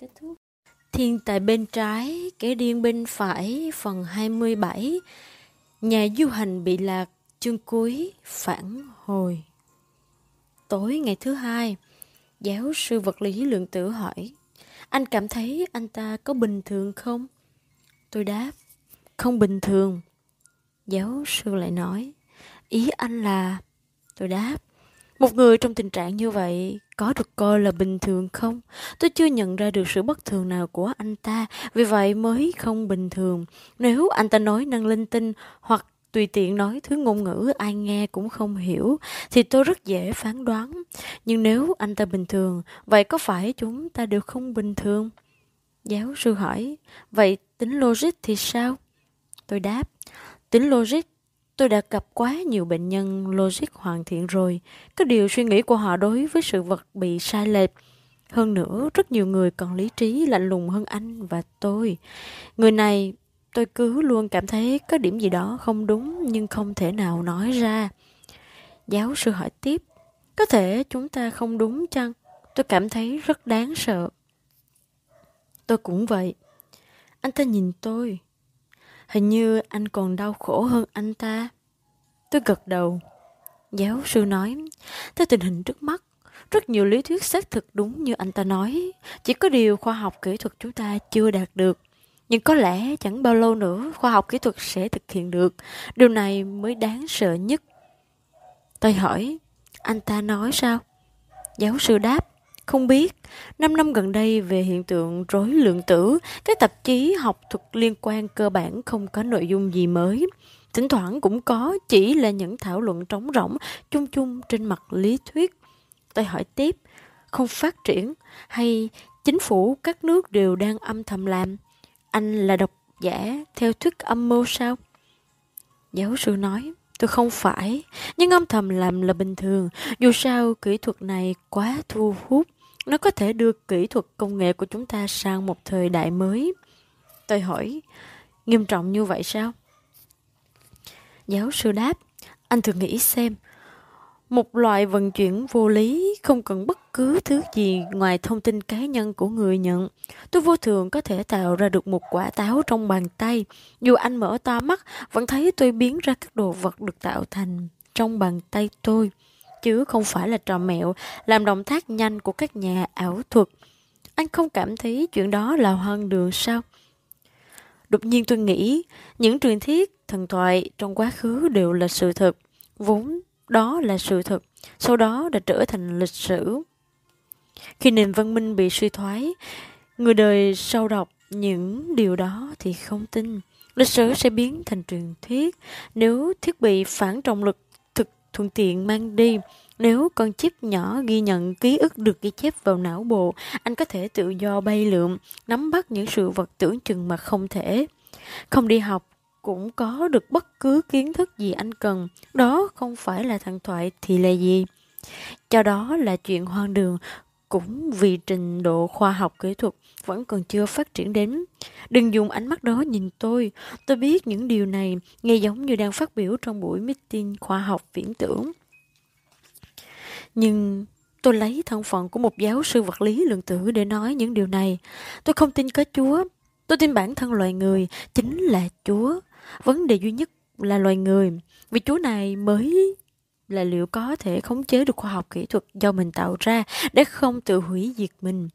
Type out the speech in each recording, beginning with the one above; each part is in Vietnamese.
Kết thúc. Thiên tài bên trái, kẻ điên bên phải, phần 27. Nhà du hành bị lạc, chương cuối, phản hồi. Tối ngày thứ hai, giáo sư vật lý lượng tử hỏi, anh cảm thấy anh ta có bình thường không? Tôi đáp, không bình thường. Giáo sư lại nói, ý anh là... Tôi đáp, một người trong tình trạng như vậy có được coi là bình thường không? Tôi chưa nhận ra được sự bất thường nào của anh ta, vì vậy mới không bình thường. Nếu anh ta nói năng linh tinh hoặc tùy tiện nói thứ ngôn ngữ ai nghe cũng không hiểu, thì tôi rất dễ phán đoán. Nhưng nếu anh ta bình thường, vậy có phải chúng ta đều không bình thường? Giáo sư hỏi, vậy tính logic thì sao? Tôi đáp, tính logic Tôi đã gặp quá nhiều bệnh nhân logic hoàn thiện rồi. có điều suy nghĩ của họ đối với sự vật bị sai lệch. Hơn nữa, rất nhiều người còn lý trí lạnh lùng hơn anh và tôi. Người này, tôi cứ luôn cảm thấy có điểm gì đó không đúng nhưng không thể nào nói ra. Giáo sư hỏi tiếp, có thể chúng ta không đúng chăng? Tôi cảm thấy rất đáng sợ. Tôi cũng vậy. Anh ta nhìn tôi, Hình như anh còn đau khổ hơn anh ta. Tôi gật đầu. Giáo sư nói, theo tình hình trước mắt, rất nhiều lý thuyết xác thực đúng như anh ta nói. Chỉ có điều khoa học kỹ thuật chúng ta chưa đạt được. Nhưng có lẽ chẳng bao lâu nữa khoa học kỹ thuật sẽ thực hiện được. Điều này mới đáng sợ nhất. Tôi hỏi, anh ta nói sao? Giáo sư đáp, không biết, 5 năm gần đây về hiện tượng rối lượng tử, các tạp chí học thuật liên quan cơ bản không có nội dung gì mới. Thỉnh thoảng cũng có, chỉ là những thảo luận trống rỗng, chung chung trên mặt lý thuyết. Tôi hỏi tiếp, không phát triển, hay chính phủ các nước đều đang âm thầm làm? Anh là độc giả theo thuyết âm mưu sao? Giáo sư nói, tôi không phải, nhưng âm thầm làm là bình thường, dù sao kỹ thuật này quá thu hút. Nó có thể đưa kỹ thuật công nghệ của chúng ta sang một thời đại mới. Tôi hỏi, nghiêm trọng như vậy sao? Giáo sư đáp, anh thử nghĩ xem, một loại vận chuyển vô lý không cần bất cứ thứ gì ngoài thông tin cá nhân của người nhận. Tôi vô thường có thể tạo ra được một quả táo trong bàn tay. Dù anh mở to mắt, vẫn thấy tôi biến ra các đồ vật được tạo thành trong bàn tay tôi chứ không phải là trò mẹo làm động tác nhanh của các nhà ảo thuật. Anh không cảm thấy chuyện đó là hoang đường sao? Đột nhiên tôi nghĩ, những truyền thuyết, thần thoại trong quá khứ đều là sự thật. Vốn đó là sự thật, sau đó đã trở thành lịch sử. Khi nền văn minh bị suy thoái, người đời sau đọc những điều đó thì không tin. Lịch sử sẽ biến thành truyền thuyết nếu thiết bị phản trọng lực thuận tiện mang đi. Nếu con chip nhỏ ghi nhận ký ức được ghi chép vào não bộ, anh có thể tự do bay lượm nắm bắt những sự vật tưởng chừng mà không thể. Không đi học cũng có được bất cứ kiến thức gì anh cần. Đó không phải là thần thoại thì là gì? Cho đó là chuyện hoang đường, cũng vì trình độ khoa học kỹ thuật vẫn còn chưa phát triển đến. Đừng dùng ánh mắt đó nhìn tôi. Tôi biết những điều này nghe giống như đang phát biểu trong buổi meeting khoa học viễn tưởng. Nhưng tôi lấy thân phận của một giáo sư vật lý lượng tử để nói những điều này. Tôi không tin có Chúa. Tôi tin bản thân loài người chính là Chúa. Vấn đề duy nhất là loài người. Vì Chúa này mới là liệu có thể khống chế được khoa học kỹ thuật do mình tạo ra để không tự hủy diệt mình.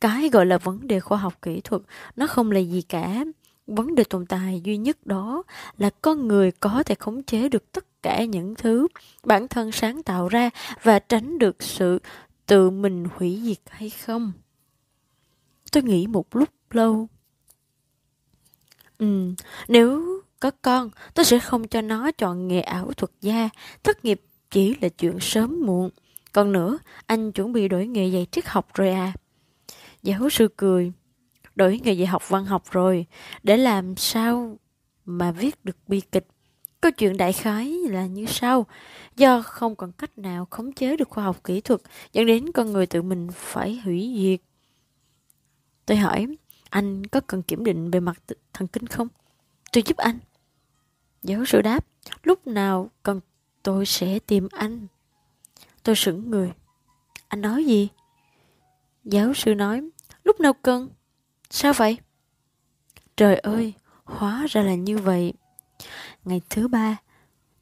Cái gọi là vấn đề khoa học kỹ thuật nó không là gì cả. Vấn đề tồn tại duy nhất đó là con người có thể khống chế được tất cả những thứ bản thân sáng tạo ra và tránh được sự tự mình hủy diệt hay không. Tôi nghĩ một lúc lâu. Ừ, nếu có con, tôi sẽ không cho nó chọn nghề ảo thuật gia. Thất nghiệp chỉ là chuyện sớm muộn. Còn nữa, anh chuẩn bị đổi nghề dạy triết học rồi à? Giáo sư cười. Đổi nghề dạy học văn học rồi. Để làm sao mà viết được bi kịch? Câu chuyện đại khái là như sau. Do không còn cách nào khống chế được khoa học kỹ thuật, dẫn đến con người tự mình phải hủy diệt. Tôi hỏi, anh có cần kiểm định về mặt thần kinh không? Tôi giúp anh. Giáo sư đáp, lúc nào cần tôi sẽ tìm anh. Tôi sững người. Anh nói gì? Giáo sư nói, Lúc nào cần? Sao vậy? Trời ơi, hóa ra là như vậy. Ngày thứ ba,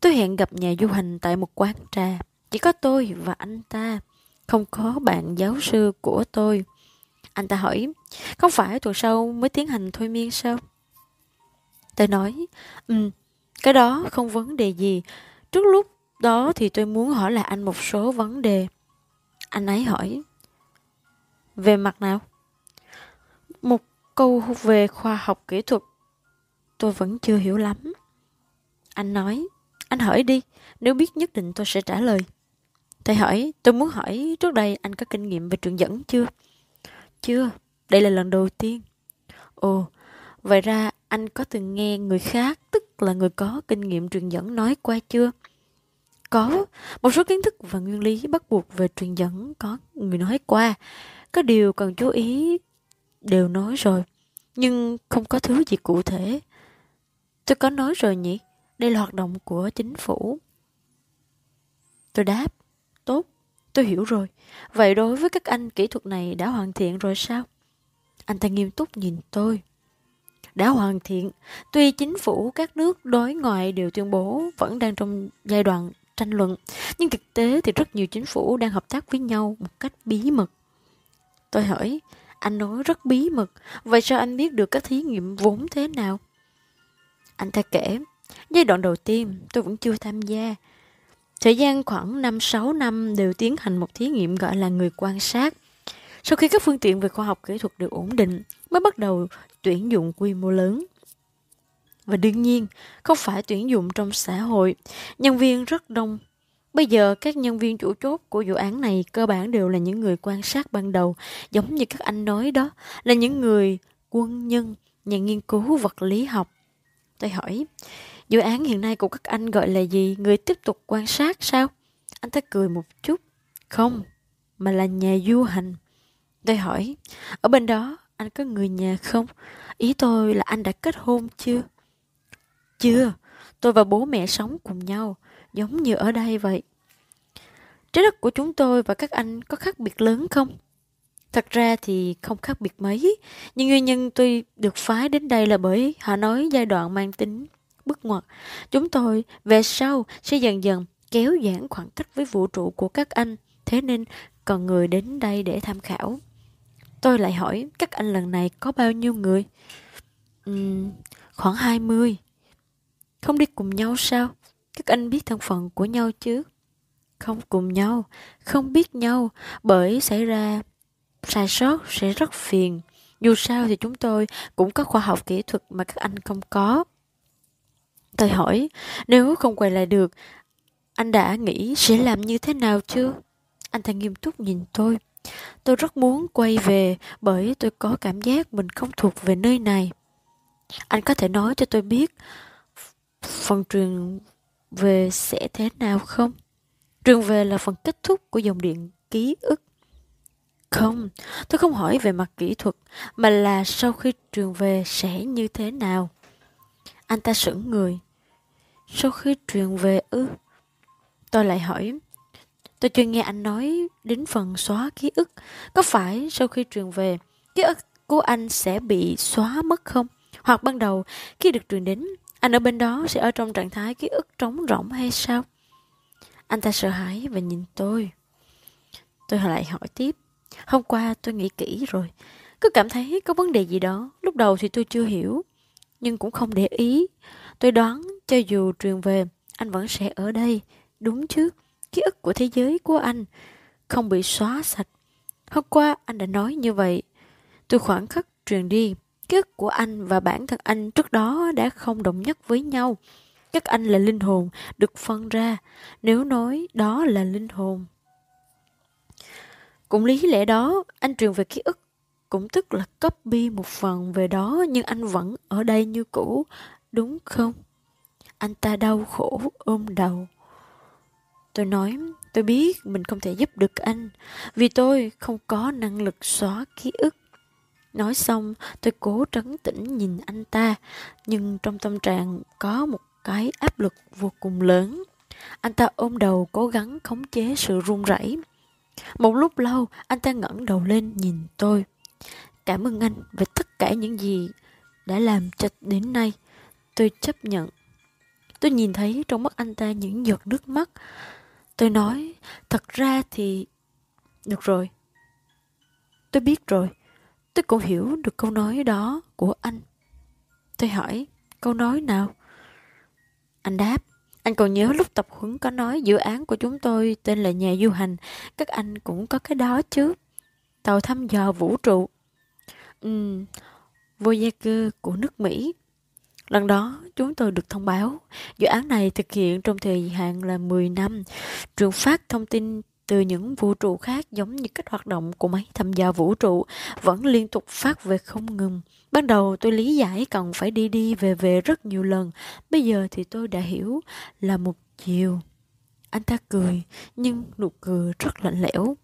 tôi hẹn gặp nhà du hành tại một quán trà. Chỉ có tôi và anh ta, không có bạn giáo sư của tôi. Anh ta hỏi, không phải tuần sau mới tiến hành thôi miên sao? Tôi nói, ừ, cái đó không vấn đề gì. Trước lúc đó thì tôi muốn hỏi lại anh một số vấn đề. Anh ấy hỏi, về mặt nào? Một câu về khoa học kỹ thuật. Tôi vẫn chưa hiểu lắm. Anh nói, anh hỏi đi, nếu biết nhất định tôi sẽ trả lời. thầy hỏi, tôi muốn hỏi trước đây anh có kinh nghiệm về truyền dẫn chưa? Chưa, đây là lần đầu tiên. Ồ, vậy ra anh có từng nghe người khác, tức là người có kinh nghiệm truyền dẫn nói qua chưa? Có, một số kiến thức và nguyên lý bắt buộc về truyền dẫn có người nói qua. Có điều cần chú ý đều nói rồi, nhưng không có thứ gì cụ thể. Tôi có nói rồi nhỉ? Đây là hoạt động của chính phủ. Tôi đáp, tốt, tôi hiểu rồi. Vậy đối với các anh kỹ thuật này đã hoàn thiện rồi sao? Anh ta nghiêm túc nhìn tôi. Đã hoàn thiện, tuy chính phủ các nước đối ngoại đều tuyên bố vẫn đang trong giai đoạn tranh luận, nhưng thực tế thì rất nhiều chính phủ đang hợp tác với nhau một cách bí mật. Tôi hỏi, anh nói rất bí mật, vậy sao anh biết được các thí nghiệm vốn thế nào? Anh ta kể, giai đoạn đầu tiên tôi vẫn chưa tham gia. Thời gian khoảng 5-6 năm đều tiến hành một thí nghiệm gọi là người quan sát. Sau khi các phương tiện về khoa học kỹ thuật được ổn định, mới bắt đầu tuyển dụng quy mô lớn. Và đương nhiên, không phải tuyển dụng trong xã hội, nhân viên rất đông. Bây giờ, các nhân viên chủ chốt của dự án này cơ bản đều là những người quan sát ban đầu, giống như các anh nói đó, là những người quân nhân, nhà nghiên cứu vật lý học. Tôi hỏi, dự án hiện nay của các anh gọi là gì? Người tiếp tục quan sát sao? Anh ta cười một chút. Không, mà là nhà du hành. Tôi hỏi, ở bên đó anh có người nhà không? Ý tôi là anh đã kết hôn chưa? Chưa, tôi và bố mẹ sống cùng nhau, giống như ở đây vậy. Trái đất của chúng tôi và các anh có khác biệt lớn không? Thật ra thì không khác biệt mấy, nhưng nguyên nhân tôi được phái đến đây là bởi họ nói giai đoạn mang tính bước ngoặt. Chúng tôi về sau sẽ dần dần kéo giãn khoảng cách với vũ trụ của các anh, thế nên cần người đến đây để tham khảo. Tôi lại hỏi các anh lần này có bao nhiêu người? Uhm, khoảng 20. Không đi cùng nhau sao? Các anh biết thân phận của nhau chứ? Không cùng nhau, không biết nhau, bởi xảy ra sai sót sẽ rất phiền. Dù sao thì chúng tôi cũng có khoa học kỹ thuật mà các anh không có. Tôi hỏi, nếu không quay lại được, anh đã nghĩ sẽ làm như thế nào chưa? Anh ta nghiêm túc nhìn tôi. Tôi rất muốn quay về bởi tôi có cảm giác mình không thuộc về nơi này. Anh có thể nói cho tôi biết phần truyền về sẽ thế nào không? Truyền về là phần kết thúc của dòng điện ký ức. Không, tôi không hỏi về mặt kỹ thuật, mà là sau khi truyền về sẽ như thế nào. Anh ta sững người. Sau khi truyền về ư? Tôi lại hỏi, Tôi chưa nghe anh nói đến phần xóa ký ức. Có phải sau khi truyền về, ký ức của anh sẽ bị xóa mất không? Hoặc ban đầu, khi được truyền đến, anh ở bên đó sẽ ở trong trạng thái ký ức trống rỗng hay sao? Anh ta sợ hãi và nhìn tôi. Tôi lại hỏi tiếp. Hôm qua tôi nghĩ kỹ rồi. Cứ cảm thấy có vấn đề gì đó. Lúc đầu thì tôi chưa hiểu. Nhưng cũng không để ý. Tôi đoán cho dù truyền về, anh vẫn sẽ ở đây. Đúng chứ? Ký ức của thế giới của anh không bị xóa sạch. Hôm qua anh đã nói như vậy. Từ khoảng khắc truyền đi, ký ức của anh và bản thân anh trước đó đã không đồng nhất với nhau. Các anh là linh hồn được phân ra, nếu nói đó là linh hồn. Cũng lý lẽ đó, anh truyền về ký ức, cũng tức là copy một phần về đó nhưng anh vẫn ở đây như cũ, đúng không? Anh ta đau khổ ôm đầu. Tôi nói, tôi biết mình không thể giúp được anh, vì tôi không có năng lực xóa ký ức. Nói xong, tôi cố trấn tĩnh nhìn anh ta, nhưng trong tâm trạng có một cái áp lực vô cùng lớn. Anh ta ôm đầu cố gắng khống chế sự run rẩy. Một lúc lâu, anh ta ngẩng đầu lên nhìn tôi. Cảm ơn anh về tất cả những gì đã làm cho đến nay. Tôi chấp nhận. Tôi nhìn thấy trong mắt anh ta những giọt nước mắt. Tôi nói, thật ra thì... Được rồi. Tôi biết rồi. Tôi cũng hiểu được câu nói đó của anh. Tôi hỏi, câu nói nào? Anh đáp, anh còn nhớ lúc tập huấn có nói dự án của chúng tôi tên là nhà du hành, các anh cũng có cái đó chứ. Tàu thăm dò vũ trụ. Ừm, Voyager của nước Mỹ. Lần đó, chúng tôi được thông báo, dự án này thực hiện trong thời hạn là 10 năm. Trường phát thông tin từ những vũ trụ khác giống như cách hoạt động của máy tham gia vũ trụ vẫn liên tục phát về không ngừng. Ban đầu tôi lý giải cần phải đi đi về về rất nhiều lần. Bây giờ thì tôi đã hiểu là một chiều. Anh ta cười, nhưng nụ cười rất lạnh lẽo.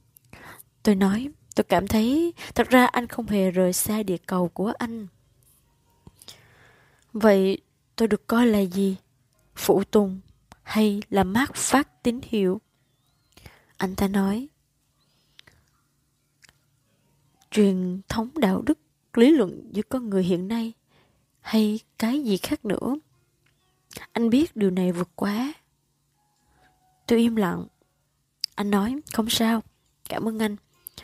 Tôi nói, tôi cảm thấy thật ra anh không hề rời xa địa cầu của anh. Vậy tôi được coi là gì? Phụ tùng hay là mát phát tín hiệu? Anh ta nói, truyền thống đạo đức, lý luận giữa con người hiện nay hay cái gì khác nữa. Anh biết điều này vượt quá. Tôi im lặng. Anh nói, không sao, cảm ơn anh.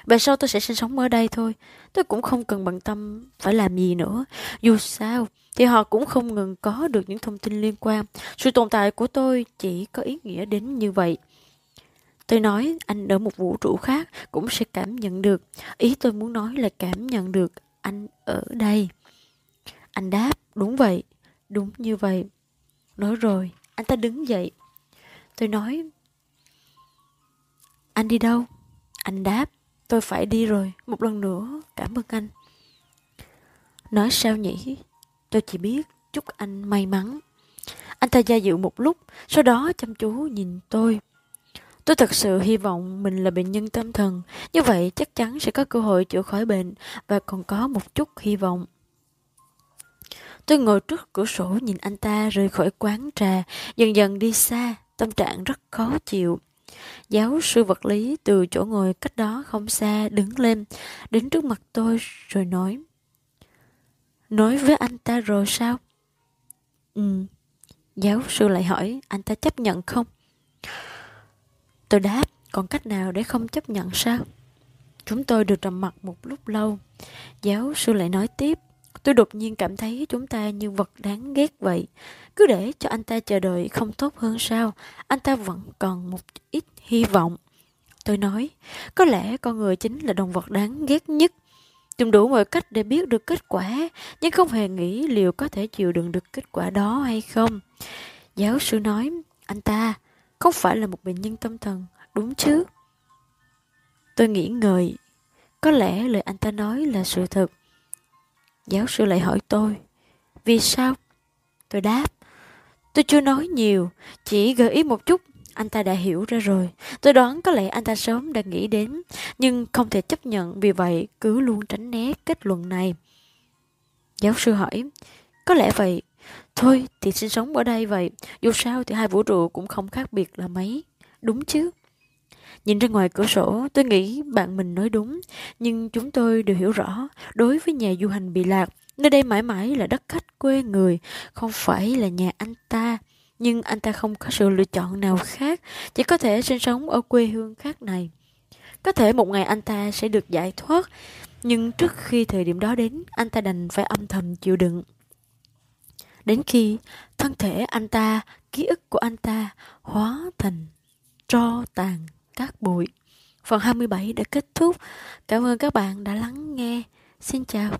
Về sau tôi sẽ sinh sống ở đây thôi. Tôi cũng không cần bận tâm phải làm gì nữa. Dù sao, thì họ cũng không ngừng có được những thông tin liên quan. Sự tồn tại của tôi chỉ có ý nghĩa đến như vậy. Tôi nói anh ở một vũ trụ khác cũng sẽ cảm nhận được. Ý tôi muốn nói là cảm nhận được anh ở đây. Anh đáp, đúng vậy, đúng như vậy. Nói rồi, anh ta đứng dậy. Tôi nói, anh đi đâu? Anh đáp, tôi phải đi rồi, một lần nữa, cảm ơn anh. Nói sao nhỉ? Tôi chỉ biết chúc anh may mắn. Anh ta gia dự một lúc, sau đó chăm chú nhìn tôi. Tôi thật sự hy vọng mình là bệnh nhân tâm thần, như vậy chắc chắn sẽ có cơ hội chữa khỏi bệnh và còn có một chút hy vọng. Tôi ngồi trước cửa sổ nhìn anh ta rời khỏi quán trà, dần dần đi xa, tâm trạng rất khó chịu. Giáo sư vật lý từ chỗ ngồi cách đó không xa đứng lên, đến trước mặt tôi rồi nói. Nói với anh ta rồi sao? Ừ. Giáo sư lại hỏi anh ta chấp nhận không? Tôi đáp, còn cách nào để không chấp nhận sao? Chúng tôi được trầm mặt một lúc lâu. Giáo sư lại nói tiếp, tôi đột nhiên cảm thấy chúng ta như vật đáng ghét vậy. Cứ để cho anh ta chờ đợi không tốt hơn sao? Anh ta vẫn còn một ít hy vọng. Tôi nói, có lẽ con người chính là động vật đáng ghét nhất. Dùng đủ mọi cách để biết được kết quả, nhưng không hề nghĩ liệu có thể chịu đựng được kết quả đó hay không. Giáo sư nói, anh ta không phải là một bệnh nhân tâm thần, đúng chứ? Tôi nghĩ ngợi, có lẽ lời anh ta nói là sự thật. Giáo sư lại hỏi tôi, vì sao? Tôi đáp, tôi chưa nói nhiều, chỉ gợi ý một chút, anh ta đã hiểu ra rồi. Tôi đoán có lẽ anh ta sớm đã nghĩ đến, nhưng không thể chấp nhận, vì vậy cứ luôn tránh né kết luận này. Giáo sư hỏi, có lẽ vậy, Thôi thì sinh sống ở đây vậy, dù sao thì hai vũ trụ cũng không khác biệt là mấy, đúng chứ? Nhìn ra ngoài cửa sổ, tôi nghĩ bạn mình nói đúng, nhưng chúng tôi đều hiểu rõ, đối với nhà du hành bị lạc, nơi đây mãi mãi là đất khách quê người, không phải là nhà anh ta. Nhưng anh ta không có sự lựa chọn nào khác, chỉ có thể sinh sống ở quê hương khác này. Có thể một ngày anh ta sẽ được giải thoát, nhưng trước khi thời điểm đó đến, anh ta đành phải âm thầm chịu đựng. Đến khi thân thể anh ta, ký ức của anh ta hóa thành tro tàn cát bụi. Phần 27 đã kết thúc. Cảm ơn các bạn đã lắng nghe. Xin chào.